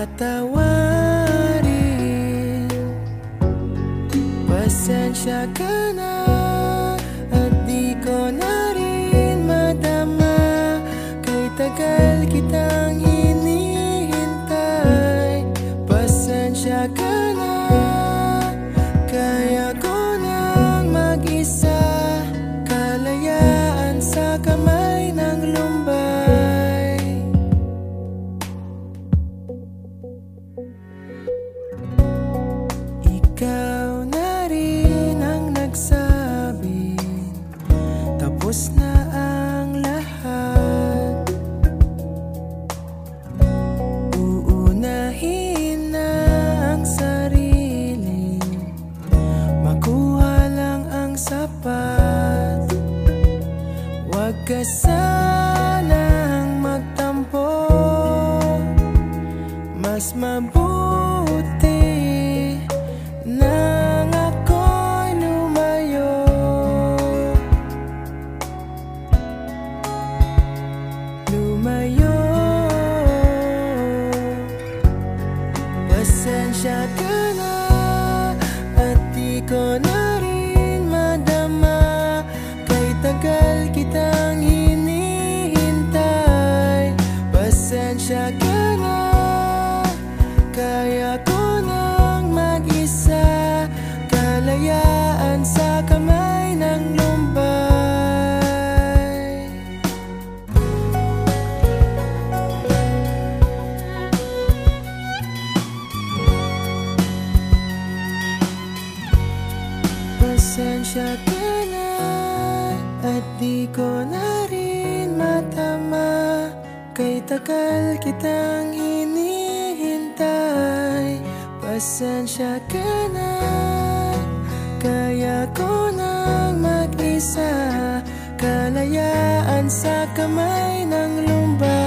tatawarin Pasensya ka na. dapat Huwag ka sanang magtampo. Mas mabuti At di ko na rin matama Kay tagal kitang hinihintay. Pasensya ka na Kaya ko nang mag-isa. Kalayaan sa kamay ng lumbay